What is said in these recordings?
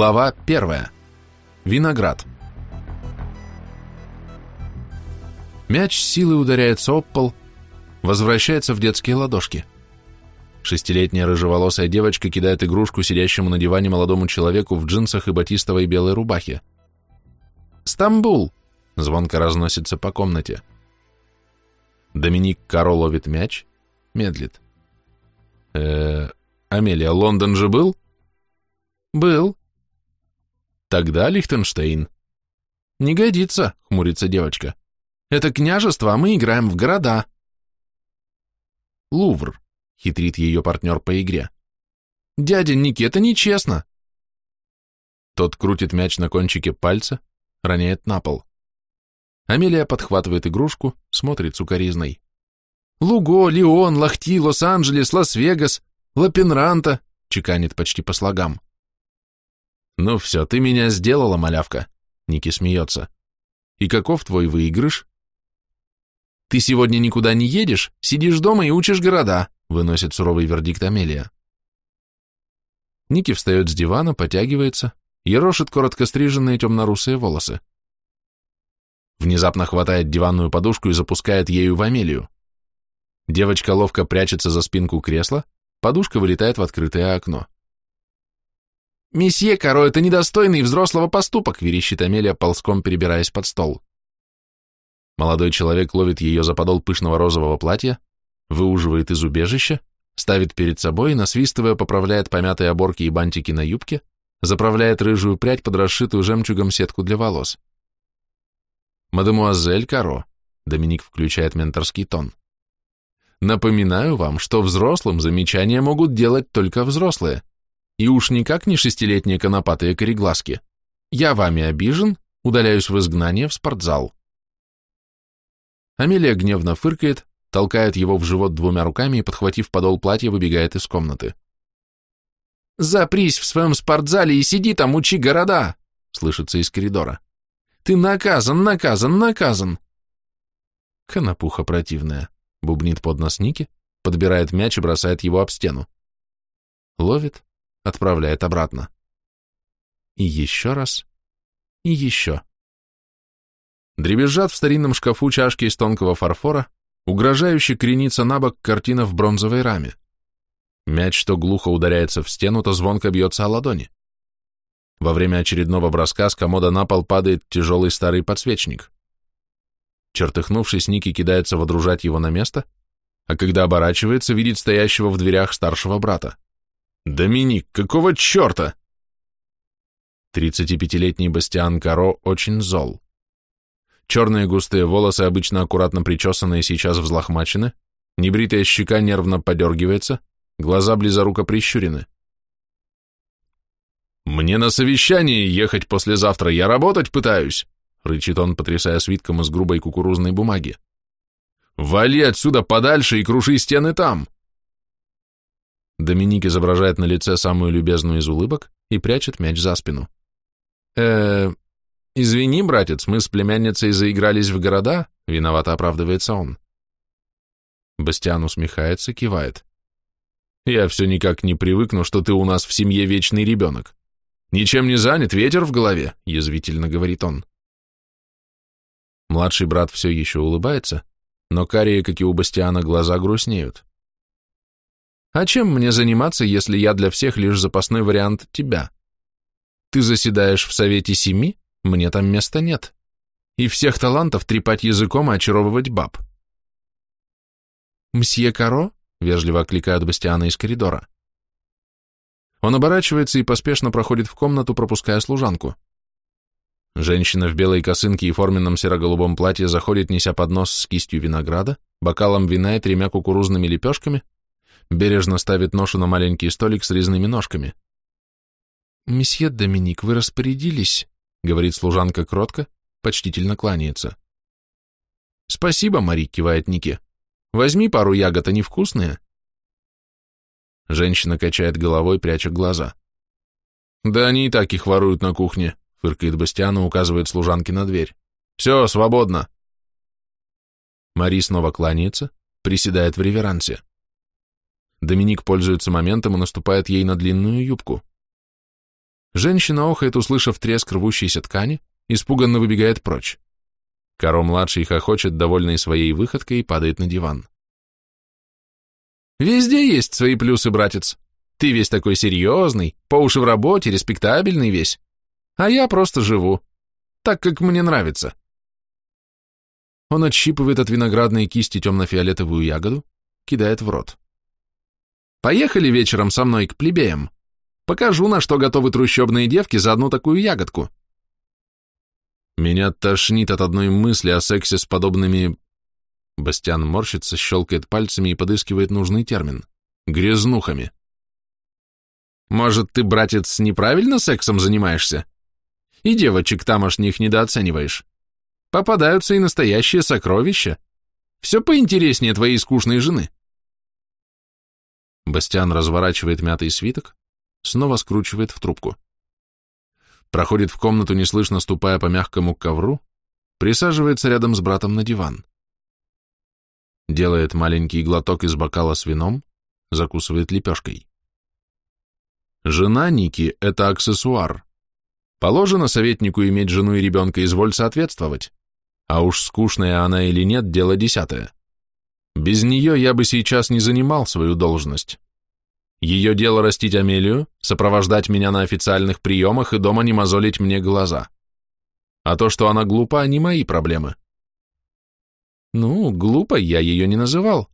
Глава первая. Виноград. Мяч силой ударяется об пол, возвращается в детские ладошки. Шестилетняя рыжеволосая девочка кидает игрушку сидящему на диване молодому человеку в джинсах и батистовой белой рубахе. «Стамбул!» — звонко разносится по комнате. Доминик Каро ловит мяч, медлит. э Амелия, Лондон же был?» «Был», Тогда Лихтенштейн. Не годится, хмурится девочка. Это княжество, а мы играем в города. Лувр, хитрит ее партнер по игре. Дядя Ники, это нечестно. Тот крутит мяч на кончике пальца, роняет на пол. Амелия подхватывает игрушку, смотрит сукоризной. Луго, Леон, Лахти, Лос-Анджелес, Лас-Вегас, Лапенранта, чеканит почти по слогам. «Ну все, ты меня сделала, малявка», — Ники смеется. «И каков твой выигрыш?» «Ты сегодня никуда не едешь, сидишь дома и учишь города», — выносит суровый вердикт Амелия. Ники встает с дивана, потягивается, ерошит коротко стриженные темно-русые волосы. Внезапно хватает диванную подушку и запускает ею в Амелию. Девочка ловко прячется за спинку кресла, подушка вылетает в открытое окно. «Месье Каро, это недостойный взрослого поступок», — верещит Амелия, ползком перебираясь под стол. Молодой человек ловит ее за подол пышного розового платья, выуживает из убежища, ставит перед собой насвистывая, поправляет помятые оборки и бантики на юбке, заправляет рыжую прядь под расшитую жемчугом сетку для волос. «Мадемуазель Каро», — Доминик включает менторский тон, — «напоминаю вам, что взрослым замечания могут делать только взрослые». И уж никак не шестилетние конопатые кореглазки. Я вами обижен, удаляюсь в изгнание в спортзал. Амелия гневно фыркает, толкает его в живот двумя руками и, подхватив подол платья, выбегает из комнаты. «Запрись в своем спортзале и сиди там, учи города!» — слышится из коридора. «Ты наказан, наказан, наказан!» Конопуха противная, бубнит под нос Ники, подбирает мяч и бросает его об стену. Ловит, отправляет обратно. И еще раз, и еще. Дребезжат в старинном шкафу чашки из тонкого фарфора, угрожающе кренится на бок картина в бронзовой раме. Мяч то глухо ударяется в стену, то звонко бьется о ладони. Во время очередного броска с комода на пол падает тяжелый старый подсвечник. Чертыхнувшись, Ники кидается водружать его на место, а когда оборачивается, видит стоящего в дверях старшего брата. «Доминик, какого черта?» 35-летний Бастиан Каро очень зол. Черные густые волосы, обычно аккуратно причесанные, сейчас взлохмачены, небритая щека нервно подергивается, глаза близоруко прищурены. «Мне на совещание ехать послезавтра, я работать пытаюсь!» — рычит он, потрясая свитком из грубой кукурузной бумаги. «Вали отсюда подальше и круши стены там!» Доминик изображает на лице самую любезную из улыбок и прячет мяч за спину. э извини, братец, мы с племянницей заигрались в города», — виновато оправдывается он. Бастиан усмехается, кивает. «Я все никак не привыкну, что ты у нас в семье вечный ребенок. Ничем не занят, ветер в голове», — язвительно говорит он. Младший брат все еще улыбается, но карие, как и у Бастиана, глаза грустнеют. А чем мне заниматься, если я для всех лишь запасной вариант тебя? Ты заседаешь в Совете Семи, мне там места нет. И всех талантов трепать языком и очаровывать баб. «Мсье Каро?» — вежливо окликают Бастиана из коридора. Он оборачивается и поспешно проходит в комнату, пропуская служанку. Женщина в белой косынке и форменном серо-голубом платье заходит, неся поднос с кистью винограда, бокалом вина и тремя кукурузными лепешками, бережно ставит ношу на маленький столик с резными ножками. «Месье Доминик, вы распорядились?» — говорит служанка кротко, почтительно кланяется. «Спасибо, Мари», — кивает Ники. «Возьми пару ягод, они вкусные». Женщина качает головой, пряча глаза. «Да они и так их воруют на кухне», — фыркает Бастиан и указывает служанке на дверь. «Все, свободно». Мари снова кланяется, приседает в реверансе. Доминик пользуется моментом и наступает ей на длинную юбку. Женщина охает, услышав треск рвущейся ткани, испуганно выбегает прочь. Каро-младший хохочет, довольный своей выходкой, и падает на диван. «Везде есть свои плюсы, братец. Ты весь такой серьезный, по уши в работе, респектабельный весь. А я просто живу, так, как мне нравится». Он отщипывает от виноградной кисти темно-фиолетовую ягоду, кидает в рот. «Поехали вечером со мной к плебеям. Покажу, на что готовы трущобные девки за одну такую ягодку». Меня тошнит от одной мысли о сексе с подобными... Бастиан морщится, щелкает пальцами и подыскивает нужный термин. Грязнухами. Может, ты, братец, неправильно сексом занимаешься? И девочек тамошних недооцениваешь. Попадаются и настоящие сокровища. Все поинтереснее твоей скучной жены. Бастиан разворачивает мятый свиток, снова скручивает в трубку проходит в комнату, неслышно ступая по мягкому ковру, присаживается рядом с братом на диван. Делает маленький глоток из бокала с вином, закусывает лепешкой. Жена Ники — это аксессуар. Положено советнику иметь жену и ребенка, изволь соответствовать. А уж скучная она или нет, дело десятое. Без нее я бы сейчас не занимал свою должность. Ее дело растить Амелию, сопровождать меня на официальных приемах и дома не мозолить мне глаза. А то, что она глупа, не мои проблемы. Ну, глупой я ее не называл.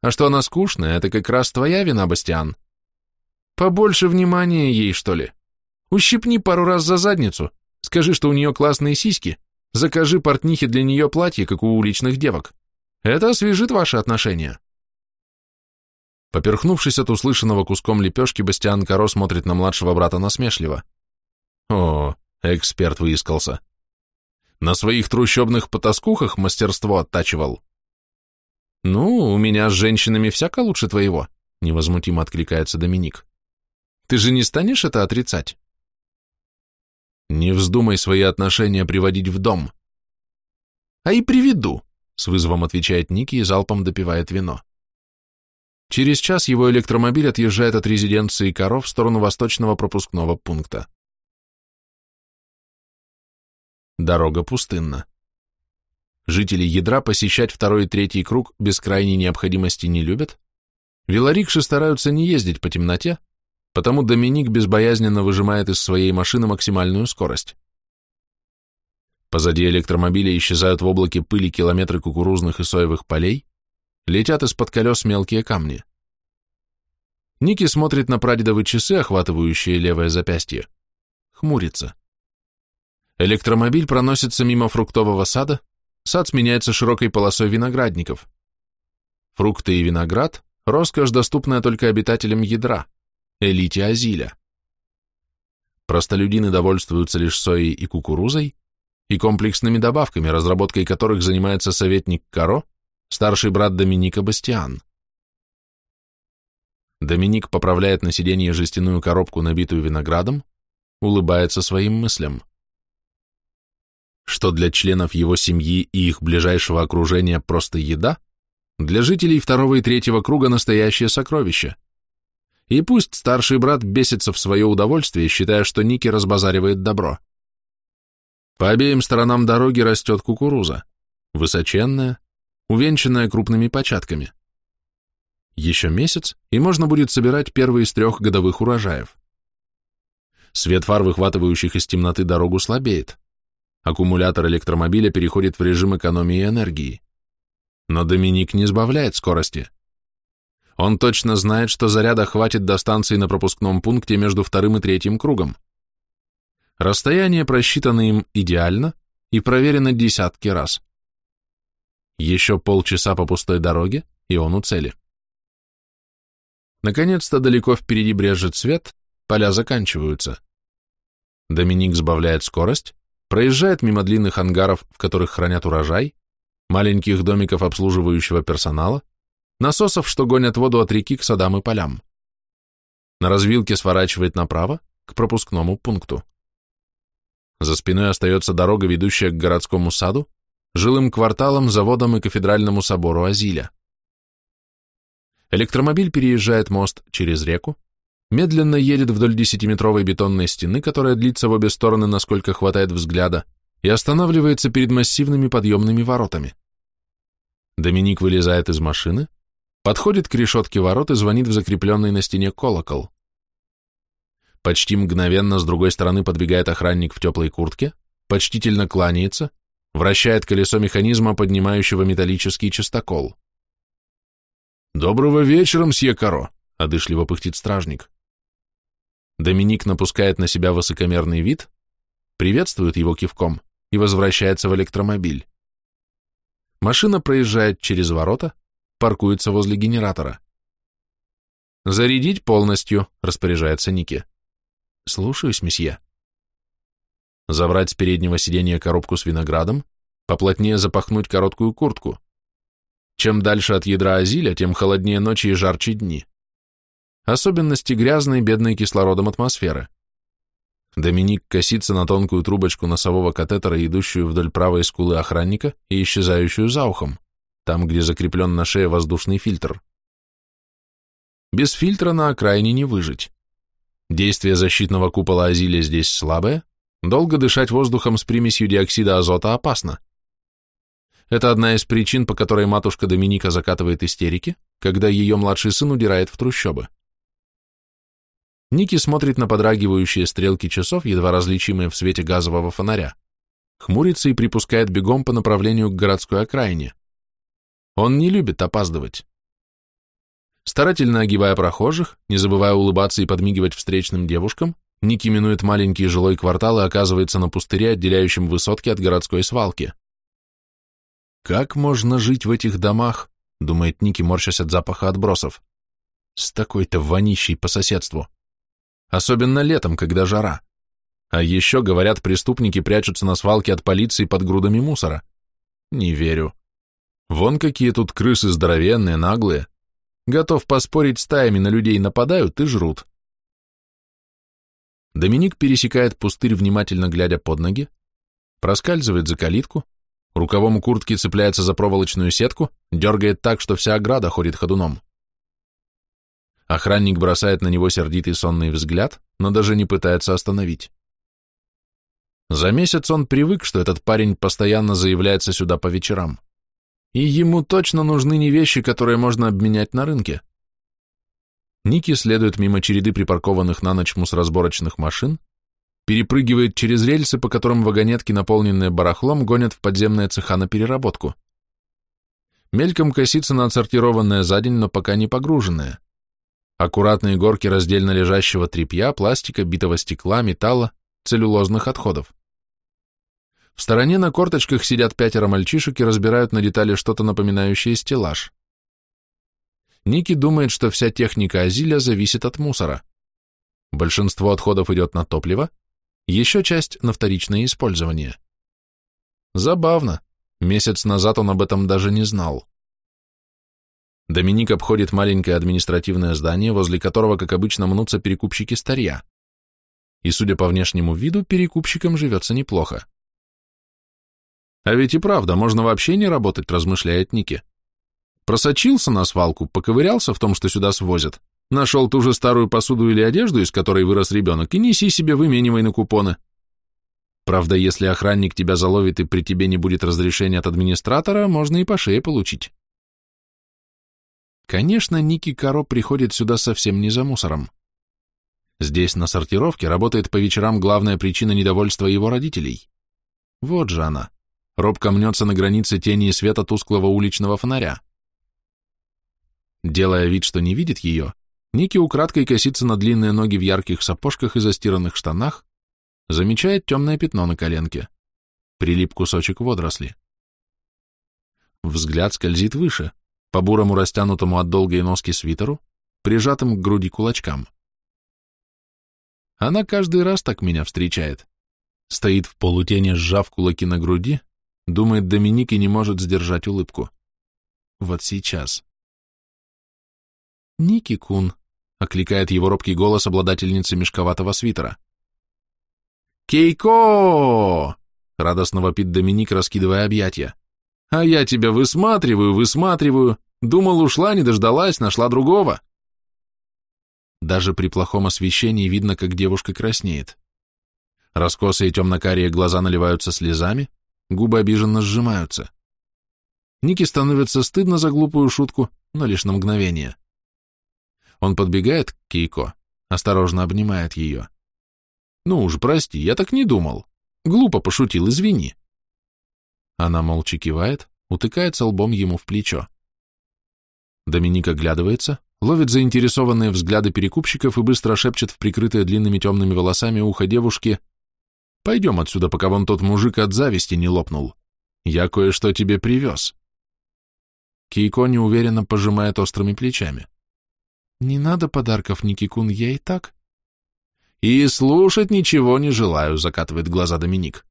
А что она скучная, это как раз твоя вина, Бастиан. Побольше внимания ей, что ли. Ущипни пару раз за задницу, скажи, что у нее классные сиськи, закажи портнихе для нее платье, как у уличных девок. Это освежит ваши отношения. Поперхнувшись от услышанного куском лепешки, Бастиан Каро смотрит на младшего брата насмешливо. О, эксперт выискался. На своих трущобных потаскухах мастерство оттачивал. Ну, у меня с женщинами всяко лучше твоего, невозмутимо откликается Доминик. Ты же не станешь это отрицать? Не вздумай свои отношения приводить в дом. А и приведу, с вызовом отвечает Ники и залпом допивает вино. Через час его электромобиль отъезжает от резиденции Каро в сторону восточного пропускного пункта. Дорога пустынна. Жители ядра посещать второй и третий круг без крайней необходимости не любят. Велорикши стараются не ездить по темноте, потому Доминик безбоязненно выжимает из своей машины максимальную скорость. Позади электромобиля исчезают в облаке пыли километры кукурузных и соевых полей, летят из-под колес мелкие камни. Ники смотрит на прадедовые часы, охватывающие левое запястье. Хмурится. Электромобиль проносится мимо фруктового сада, сад сменяется широкой полосой виноградников. Фрукты и виноград – роскошь, доступная только обитателям ядра, элите Азиля. Простолюдины довольствуются лишь соей и кукурузой и комплексными добавками, разработкой которых занимается советник Каро, старший брат Доминика Бастиан. Доминик поправляет на сиденье жестяную коробку, набитую виноградом, улыбается своим мыслям. Что для членов его семьи и их ближайшего окружения просто еда, для жителей второго и третьего круга настоящее сокровище. И пусть старший брат бесится в свое удовольствие, считая, что Ники разбазаривает добро. По обеим сторонам дороги растет кукуруза, высоченная, увенчанная крупными початками. Еще месяц, и можно будет собирать первый из трех годовых урожаев. Свет фар, выхватывающих из темноты дорогу, слабеет. Аккумулятор электромобиля переходит в режим экономии энергии. Но Доминик не сбавляет скорости. Он точно знает, что заряда хватит до станции на пропускном пункте между вторым и третьим кругом. Расстояние просчитано им идеально и проверено десятки раз. Еще полчаса по пустой дороге, и он у цели. Наконец-то далеко впереди брежет свет, поля заканчиваются. Доминик сбавляет скорость, проезжает мимо длинных ангаров, в которых хранят урожай, маленьких домиков обслуживающего персонала, насосов, что гонят воду от реки к садам и полям. На развилке сворачивает направо, к пропускному пункту. За спиной остается дорога, ведущая к городскому саду, жилым кварталам, заводам и кафедральному собору Азиля. Электромобиль переезжает мост через реку, медленно едет вдоль десятиметровой бетонной стены, которая длится в обе стороны, насколько хватает взгляда, и останавливается перед массивными подъемными воротами. Доминик вылезает из машины, подходит к решетке ворот и звонит в закрепленный на стене колокол. Почти мгновенно с другой стороны подбегает охранник в теплой куртке, почтительно кланяется, вращает колесо механизма, поднимающего металлический частокол. «Доброго вечера, мсье Каро», — одышливо пыхтит стражник. Доминик напускает на себя высокомерный вид, приветствует его кивком и возвращается в электромобиль. Машина проезжает через ворота, паркуется возле генератора. «Зарядить полностью», — распоряжается Ники. «Слушаюсь, месье». Забрать с переднего сиденья коробку с виноградом, поплотнее запахнуть короткую куртку. Чем дальше от ядра Азиля, тем холоднее ночи и жарче дни. Особенности грязной, бедной кислородом атмосферы. Доминик косится на тонкую трубочку носового катетера, идущую вдоль правой скулы охранника и исчезающую за ухом, там, где закреплен на шее воздушный фильтр. Без фильтра на окраине не выжить. Действие защитного купола Азиля здесь слабое, долго дышать воздухом с примесью диоксида азота опасно. Это одна из причин, по которой матушка Доминика закатывает истерики, когда ее младший сын удирает в трущобы. Ники смотрит на подрагивающие стрелки часов, едва различимые в свете газового фонаря, хмурится и припускает бегом по направлению к городской окраине. Он не любит опаздывать. Старательно огибая прохожих, не забывая улыбаться и подмигивать встречным девушкам, Ники минует маленький жилой квартал и оказывается на пустыре, отделяющем высотки от городской свалки. Как можно жить в этих домах, думает Ники, морщась от запаха отбросов, с такой-то вонищей по соседству. Особенно летом, когда жара. А еще, говорят, преступники прячутся на свалке от полиции под грудами мусора. Не верю. Вон какие тут крысы здоровенные, наглые. Готов поспорить, стаями на людей нападают и жрут. Доминик пересекает пустырь, внимательно глядя под ноги, проскальзывает за калитку, Рукавом куртки цепляется за проволочную сетку, дергает так, что вся ограда ходит ходуном. Охранник бросает на него сердитый сонный взгляд, но даже не пытается остановить. За месяц он привык, что этот парень постоянно заявляется сюда по вечерам. И ему точно нужны не вещи, которые можно обменять на рынке. Ники следует мимо череды припаркованных на ночь мусоросборочных машин, перепрыгивает через рельсы, по которым вагонетки, наполненные барахлом, гонят в подземные цеха на переработку. Мельком косится на отсортированное за день, но пока не погруженное. Аккуратные горки раздельно лежащего тряпья, пластика, битого стекла, металла, целлюлозных отходов. В стороне на корточках сидят пятеро мальчишек и разбирают на детали что-то напоминающее стеллаж. Ники думает, что вся техника Азиля зависит от мусора. Большинство отходов идет на топливо, еще часть на вторичное использование. Забавно, месяц назад он об этом даже не знал. Доминик обходит маленькое административное здание, возле которого, как обычно, мнутся перекупщики старья. И, судя по внешнему виду, перекупщикам живется неплохо. А ведь и правда, можно вообще не работать, размышляет Ники. Просочился на свалку, поковырялся в том, что сюда свозят, Нашел ту же старую посуду или одежду, из которой вырос ребенок, и неси себе выменивай на купоны. Правда, если охранник тебя заловит и при тебе не будет разрешения от администратора, можно и по шее получить. Конечно, Ники Каро приходит сюда совсем не за мусором. Здесь на сортировке работает по вечерам главная причина недовольства его родителей. Вот же она. Робко мнется на границе тени и света тусклого уличного фонаря. Делая вид, что не видит ее, Ники украдкой косится на длинные ноги в ярких сапожках и застиранных штанах, замечает темное пятно на коленке. Прилип кусочек водоросли. Взгляд скользит выше, по бурому растянутому от долгой носки свитеру, прижатым к груди кулачкам. Она каждый раз так меня встречает. Стоит в полутени, сжав кулаки на груди, думает Доминик и не может сдержать улыбку. Вот сейчас. Ники Кун, окликает его робкий голос обладательницы мешковатого свитера. «Кейко!» — радостно вопит Доминик, раскидывая объятия. «А я тебя высматриваю, высматриваю. Думал, ушла, не дождалась, нашла другого». Даже при плохом освещении видно, как девушка краснеет. Раскосые темно-карие глаза наливаются слезами, губы обиженно сжимаются. Нике становится стыдно за глупую шутку, но лишь на мгновение. Он подбегает к Кейко, осторожно обнимает ее. «Ну уж, прости, я так не думал. Глупо пошутил, извини». Она молча кивает, утыкается лбом ему в плечо. Доминик оглядывается, ловит заинтересованные взгляды перекупщиков и быстро шепчет в прикрытое длинными темными волосами ухо девушки «Пойдем отсюда, пока вон тот мужик от зависти не лопнул. Я кое-что тебе привез». Кейко неуверенно пожимает острыми плечами. «Не надо подарков, Никикун, я и так...» «И слушать ничего не желаю», — закатывает глаза Доминик.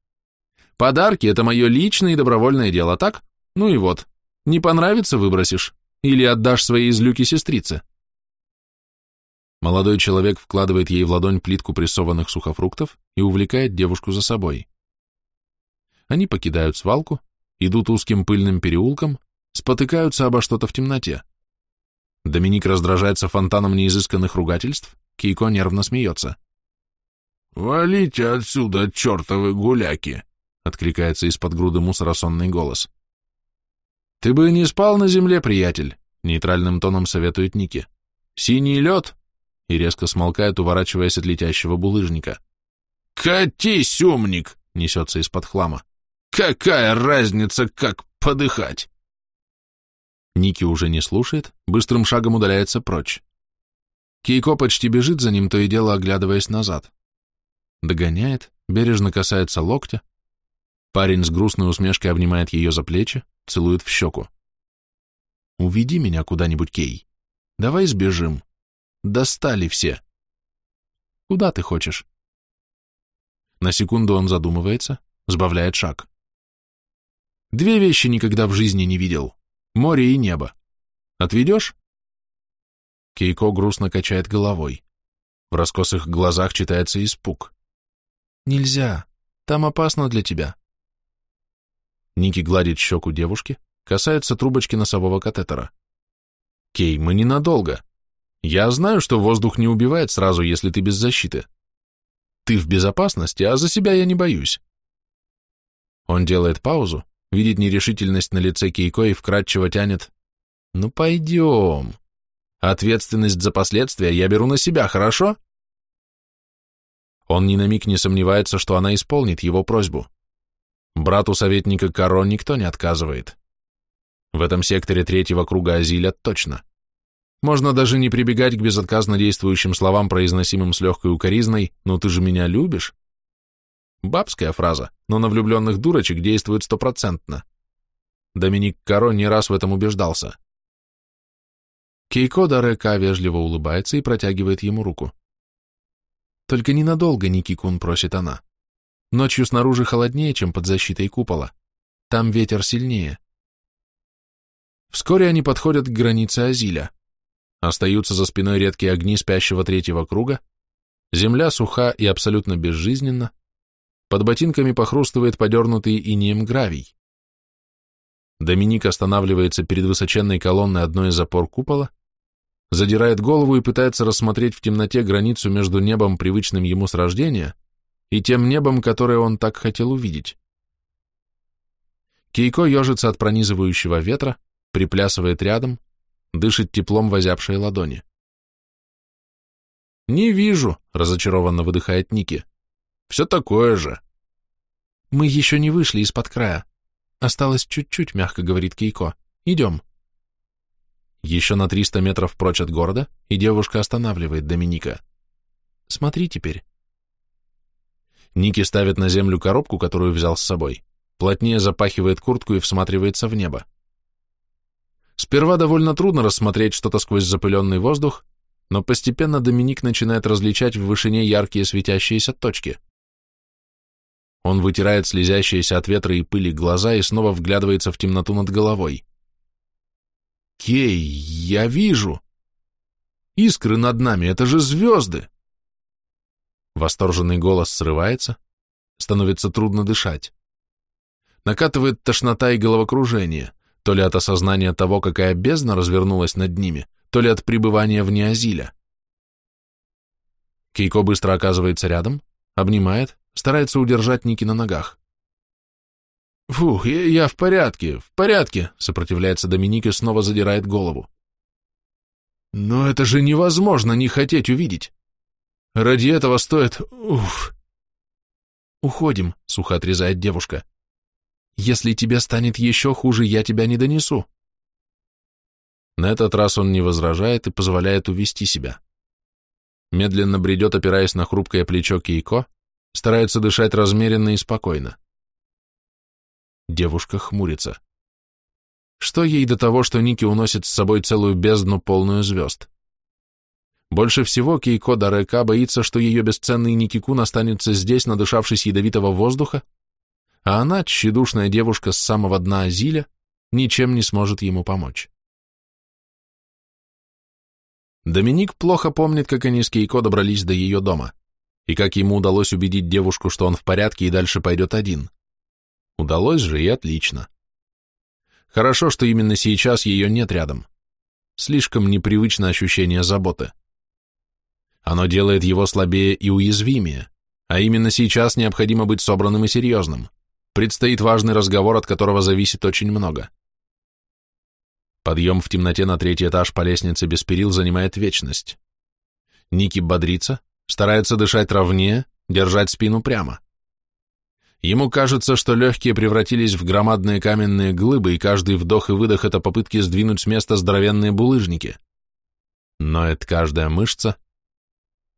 «Подарки — это мое личное и добровольное дело, так? Ну и вот. Не понравится — выбросишь. Или отдашь своей излюки сестрице?» Молодой человек вкладывает ей в ладонь плитку прессованных сухофруктов и увлекает девушку за собой. Они покидают свалку, идут узким пыльным переулком, спотыкаются обо что-то в темноте. Доминик раздражается фонтаном неизысканных ругательств, Кейко нервно смеется. «Валите отсюда, чертовы гуляки!» — откликается из-под груды мусора сонный голос. «Ты бы не спал на земле, приятель», — нейтральным тоном советует Ники. «Синий лед!» — и резко смолкает, уворачиваясь от летящего булыжника. «Катись, умник!» — несется из-под хлама. «Какая разница, как подыхать?» Ники уже не слушает, быстрым шагом удаляется прочь. Кейко почти бежит за ним, то и дело оглядываясь назад. Догоняет, бережно касается локтя. Парень с грустной усмешкой обнимает ее за плечи, целует в щеку. «Уведи меня куда-нибудь, Кей. Давай сбежим. Достали все. Куда ты хочешь?» На секунду он задумывается, сбавляет шаг. Две вещи никогда в жизни не видел. Море и небо. Отведешь?» Кейко грустно качает головой. В раскосых глазах читается испуг. «Нельзя. Там опасно для тебя. Ники гладит щеку девушки, касается трубочки носового катетера. «Кей, мы ненадолго. Я знаю, что воздух не убивает сразу, если ты без защиты. Ты в безопасности, а за себя я не боюсь». Он делает паузу, видит нерешительность на лице Кейко и вкратчиво тянет. «Ну пойдем. Ответственность за последствия я беру на себя, хорошо?» Он ни на миг не сомневается, что она исполнит его просьбу. Брату советника Каро никто не отказывает. В этом секторе третьего круга Азиля точно. Можно даже не прибегать к безотказно действующим словам, произносимым с легкой укоризной «ну ты же меня любишь». Бабская фраза, но на влюбленных дурочек действует стопроцентно. Доминик Каро не раз в этом убеждался. Кейко Дарека вежливо улыбается и протягивает ему руку. «Только ненадолго, Никикун», — просит она. Ночью снаружи холоднее, чем под защитой купола. Там ветер сильнее. Вскоре они подходят к границе Азиля. Остаются за спиной редкие огни спящего третьего круга. Земля суха и абсолютно безжизненна. Под ботинками похрустывает подернутый инеем гравий. Доминик останавливается перед высоченной колонной одной из опор купола, задирает голову и пытается рассмотреть в темноте границу между небом, привычным ему с рождения, и тем небом, которое он так хотел увидеть. Кейко ежится от пронизывающего ветра, приплясывает рядом, дышит теплом возявшей ладони. «Не вижу», — разочарованно выдыхает Ники. «Все такое же». «Мы еще не вышли из-под края. Осталось чуть-чуть», — мягко говорит Кейко. «Идем». Еще на триста метров прочь от города, и девушка останавливает Доминика. «Смотри теперь». Ники ставит на землю коробку, которую взял с собой, плотнее запахивает куртку и всматривается в небо. Сперва довольно трудно рассмотреть что-то сквозь запыленный воздух, но постепенно Доминик начинает различать в вышине яркие светящиеся точки. Он вытирает слезящиеся от ветра и пыли глаза и снова вглядывается в темноту над головой. «Кей, я вижу! Искры над нами, это же звезды!» Восторженный голос срывается, становится трудно дышать. Накатывает тошнота и головокружение, то ли от осознания того, какая бездна развернулась над ними, то ли от пребывания вне Азиля. Кейко быстро оказывается рядом, обнимает, старается удержать Ники на ногах. «Фух, я, я в порядке, в порядке», — сопротивляется Доминик и снова задирает голову. «Но это же невозможно не хотеть увидеть. Ради этого стоит... Уф!» «Уходим», — сухо отрезает девушка. «Если тебе станет еще хуже, я тебя не донесу». На этот раз он не возражает и позволяет увести себя. Медленно бредет, опираясь на хрупкое плечо Кейко, старается дышать размеренно и спокойно. Девушка хмурится. Что ей до того, что Ники уносит с собой целую бездну, полную звезд? Больше всего Кейко Дарека боится, что ее бесценный Никикун останется здесь, надышавшись ядовитого воздуха, а она, тщедушная девушка с самого дна Азиля, ничем не сможет ему помочь. Доминик плохо помнит, как они с Кейко добрались до ее дома, и как ему удалось убедить девушку, что он в порядке и дальше пойдет один. Удалось же и отлично. Хорошо, что именно сейчас ее нет рядом. Слишком непривычно ощущение заботы. Оно делает его слабее и уязвимее, а именно сейчас необходимо быть собранным и серьезным. Предстоит важный разговор, от которого зависит очень много. Подъем в темноте на третий этаж по лестнице без перил занимает вечность. Ники бодрится, старается дышать ровнее, держать спину прямо. Ему кажется, что легкие превратились в громадные каменные глыбы, и каждый вдох и выдох — это попытки сдвинуть с места здоровенные булыжники. Ноет каждая мышца,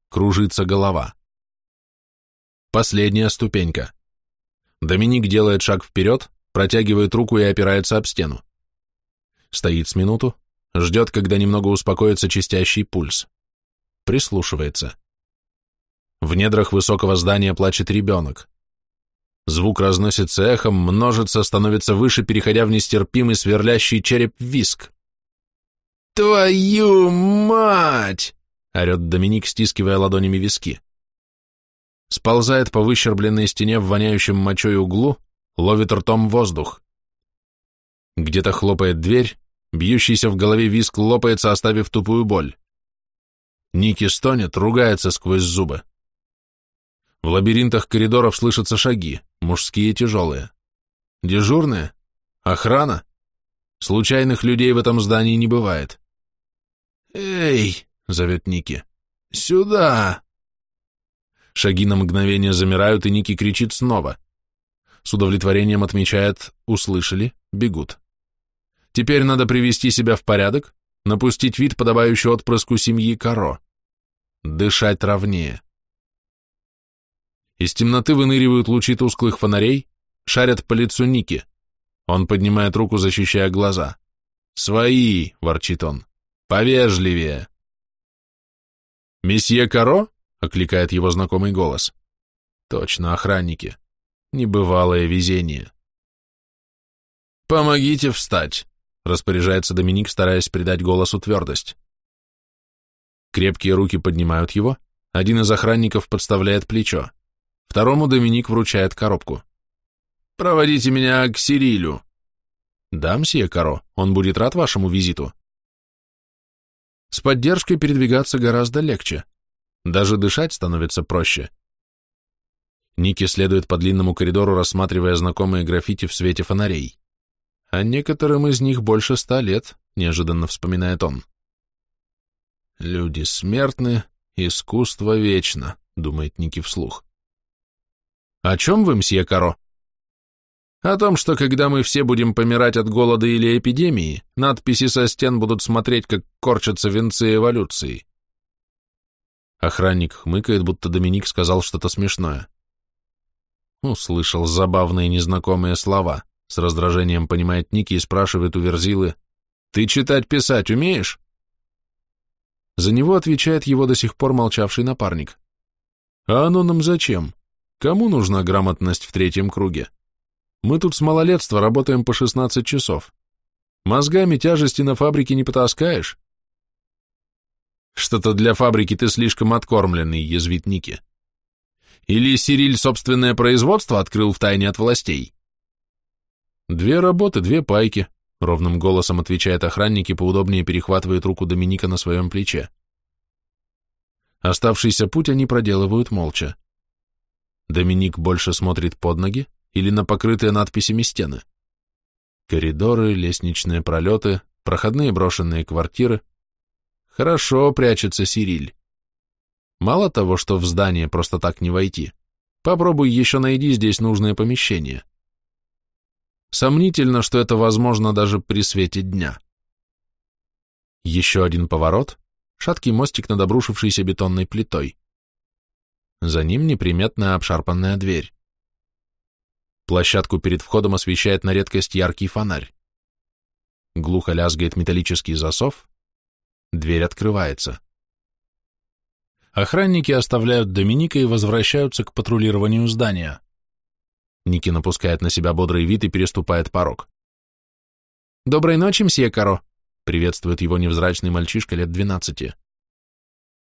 кружится голова. Последняя ступенька. Доминик делает шаг вперед, протягивает руку и опирается об стену. Стоит с минуту, ждет, когда немного успокоится чистящий пульс. Прислушивается. В недрах высокого здания плачет ребенок. Звук разносится эхом, множится, становится выше, переходя в нестерпимый сверлящий череп виск. «Твою мать!» — орет Доминик, стискивая ладонями виски. Сползает по выщербленной стене в воняющем мочой углу, ловит ртом воздух. Где-то хлопает дверь, Бьющийся в голове виск лопается, оставив тупую боль. Ники стонет, ругается сквозь зубы. В лабиринтах коридоров слышатся шаги, мужские тяжелые. Дежурные? Охрана? Случайных людей в этом здании не бывает. «Эй!» — зовет Ники. «Сюда!» Шаги на мгновение замирают, и Ники кричит снова. С удовлетворением отмечает «услышали, бегут». Теперь надо привести себя в порядок, напустить вид, подобающий отпрыску семьи Каро. Дышать ровнее. Из темноты выныривают лучи тусклых фонарей, шарят по лицу Ники. Он поднимает руку, защищая глаза. «Свои!» — ворчит он. «Повежливее!» «Месье Каро?» — окликает его знакомый голос. «Точно, охранники. Небывалое везение». «Помогите встать!» распоряжается Доминик, стараясь придать голосу твердость. Крепкие руки поднимают его, один из охранников подставляет плечо, второму Доминик вручает коробку. «Проводите меня к Сирилю». «Да, мсье Каро, он будет рад вашему визиту». С поддержкой передвигаться гораздо легче, даже дышать становится проще. Ники следует по длинному коридору, рассматривая знакомые граффити в свете фонарей а некоторым из них больше ста лет, неожиданно вспоминает он. Люди смертны, искусство вечно, думает Ники вслух. О чем вы, мсье Каро? О том, что когда мы все будем помирать от голода или эпидемии, надписи со стен будут смотреть, как корчатся венцы эволюции. Охранник хмыкает, будто Доминик сказал что-то смешное. Услышал забавные незнакомые слова. С раздражением понимает Ники и спрашивает у Верзилы, «Ты читать-писать умеешь?» За него отвечает его до сих пор молчавший напарник. «А оно нам зачем? Кому нужна грамотность в третьем круге? Мы тут с малолетства работаем по 16 часов. Мозгами тяжести на фабрике не потаскаешь?» «Что-то для фабрики ты слишком откормленный», — язвит Ники. «Или Сириль собственное производство открыл в тайне от властей?» «Две работы, две пайки», — ровным голосом отвечает охранник и поудобнее перехватывает руку Доминика на своем плече. Оставшийся путь они проделывают молча. Доминик больше смотрит под ноги или на покрытые надписями стены. Коридоры, лестничные пролеты, проходные брошенные квартиры. Хорошо прячется Сириль. Мало того, что в здание просто так не войти, попробуй еще найди здесь нужное помещение. Сомнительно, что это возможно даже при свете дня. Еще один поворот, шаткий мостик над обрушившейся бетонной плитой. За ним неприметная обшарпанная дверь. Площадку перед входом освещает на редкость яркий фонарь. Глухо лязгает металлический засов. Дверь открывается. Охранники оставляют Доминика и возвращаются к патрулированию здания. Ники напускает на себя бодрый вид и переступает порог. «Доброй ночи, мсье Каро!» — приветствует его невзрачный мальчишка лет двенадцати.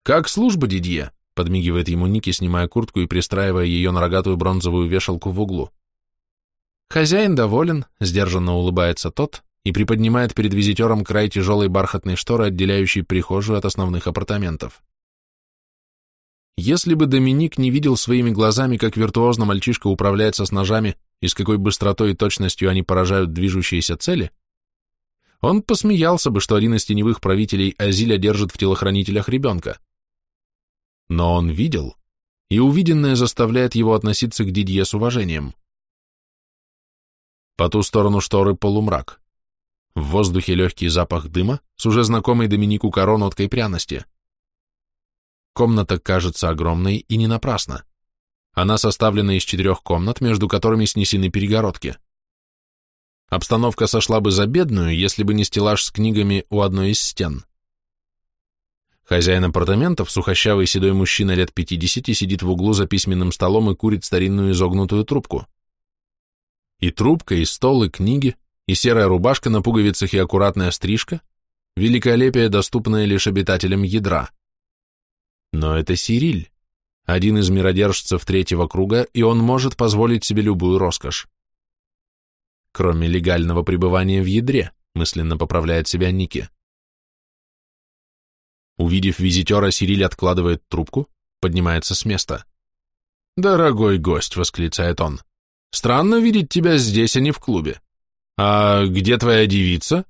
«Как служба, Дидье?» — подмигивает ему Ники, снимая куртку и пристраивая ее на рогатую бронзовую вешалку в углу. Хозяин доволен, сдержанно улыбается тот и приподнимает перед визитером край тяжелой бархатной шторы, отделяющей прихожую от основных апартаментов. Если бы Доминик не видел своими глазами, как виртуозно мальчишка управляется с ножами и с какой быстротой и точностью они поражают движущиеся цели, он посмеялся бы, что один из теневых правителей Азиля держит в телохранителях ребенка. Но он видел, и увиденное заставляет его относиться к Дидье с уважением. По ту сторону шторы полумрак. В воздухе легкий запах дыма с уже знакомой Доминику Каро ноткой пряности. Комната кажется огромной и не напрасно. Она составлена из четырех комнат, между которыми снесены перегородки. Обстановка сошла бы за бедную, если бы не стеллаж с книгами у одной из стен. Хозяин апартаментов, сухощавый седой мужчина лет 50, сидит в углу за письменным столом и курит старинную изогнутую трубку. И трубка, и стол, и книги, и серая рубашка на пуговицах и аккуратная стрижка — великолепие, доступное лишь обитателям ядра. Но это Сириль, один из миродержцев третьего круга, и он может позволить себе любую роскошь. Кроме легального пребывания в ядре, мысленно поправляет себя Ники. Увидев визитера, Сириль откладывает трубку, поднимается с места. «Дорогой гость», — восклицает он, — Странно видеть тебя здесь, а не в клубе. А где твоя девица?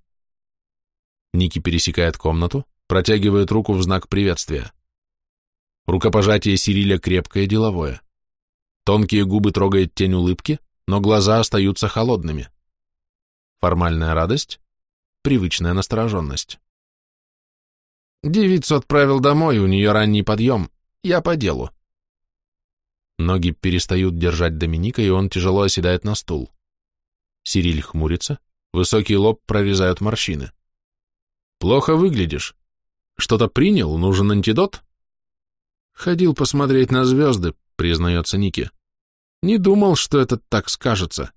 Ники пересекает комнату, протягивает руку в знак приветствия. Рукопожатие Сириля крепкое деловое. Тонкие губы трогает тень улыбки, но глаза остаются холодными. Формальная радость, привычная настороженность. Девицу отправил домой, у нее ранний подъем. Я по делу. Ноги перестают держать Доминика, и он тяжело оседает на стул. Сириль хмурится, высокий лоб прорезают морщины. «Плохо выглядишь. Что-то принял? Нужен антидот?» «Ходил посмотреть на звезды», — признается Ники. «Не думал, что это так скажется».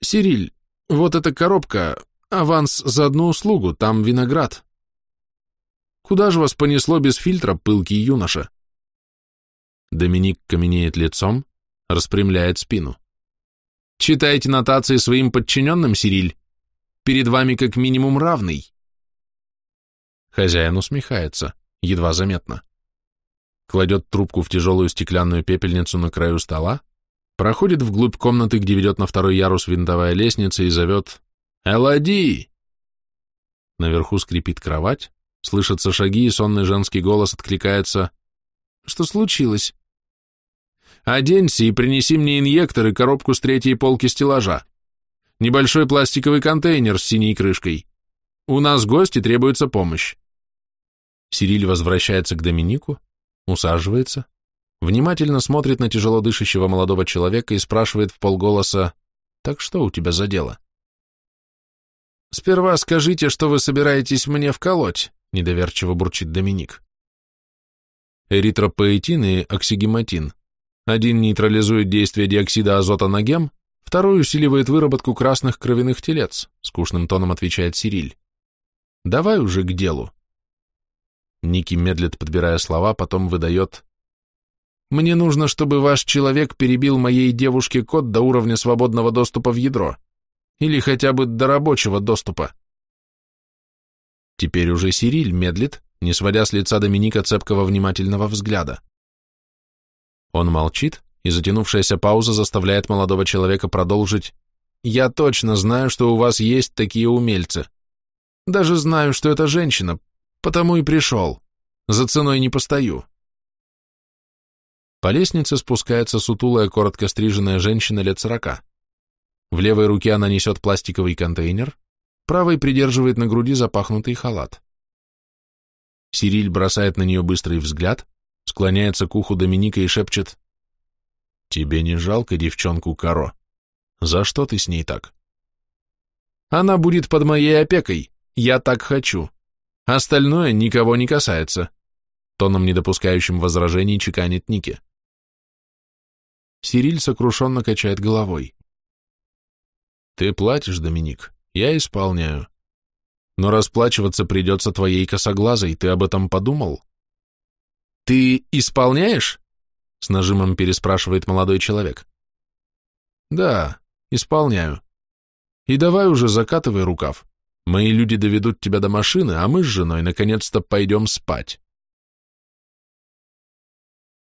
«Сириль, вот эта коробка, аванс за одну услугу, там виноград». «Куда же вас понесло без фильтра, пылкий юноша?» Доминик каменеет лицом, распрямляет спину. Читайте нотации своим подчиненным, Сириль. Перед вами как минимум равный. Хозяин усмехается, едва заметно. Кладет трубку в тяжелую стеклянную пепельницу на краю стола, проходит вглубь комнаты, где ведет на второй ярус винтовая лестница и зовет «Элоди!». Наверху скрипит кровать, слышатся шаги, и сонный женский голос откликается «Что случилось?» Оденься и принеси мне инъектор и коробку с третьей полки стеллажа. Небольшой пластиковый контейнер с синей крышкой. У нас гости, требуется помощь. Сириль возвращается к Доминику, усаживается, внимательно смотрит на тяжело дышащего молодого человека и спрашивает в полголоса, «Так что у тебя за дело?» «Сперва скажите, что вы собираетесь мне вколоть», — недоверчиво бурчит Доминик. Эритропоэтин и оксигематин один нейтрализует действие диоксида азота на гем, второй усиливает выработку красных кровяных телец, скучным тоном отвечает Сириль. Давай уже к делу. Ники медлит, подбирая слова, потом выдает. Мне нужно, чтобы ваш человек перебил моей девушке код до уровня свободного доступа в ядро. Или хотя бы до рабочего доступа. Теперь уже Сириль медлит, не сводя с лица Доминика цепкого внимательного взгляда. Он молчит, и затянувшаяся пауза заставляет молодого человека продолжить «Я точно знаю, что у вас есть такие умельцы. Даже знаю, что это женщина, потому и пришел. За ценой не постою». По лестнице спускается сутулая, коротко стриженная женщина лет сорока. В левой руке она несет пластиковый контейнер, правой придерживает на груди запахнутый халат. Сириль бросает на нее быстрый взгляд, склоняется к уху Доминика и шепчет «Тебе не жалко девчонку Каро? За что ты с ней так?» «Она будет под моей опекой, я так хочу. Остальное никого не касается», тоном, не допускающим возражений, чеканит Ники. Сириль сокрушенно качает головой. Ты платишь, Доминик, я исполняю. Но расплачиваться придется твоей косоглазой, ты об этом подумал? Ты исполняешь? С нажимом переспрашивает молодой человек. Да, исполняю. И давай уже закатывай рукав. Мои люди доведут тебя до машины, а мы с женой наконец-то пойдем спать.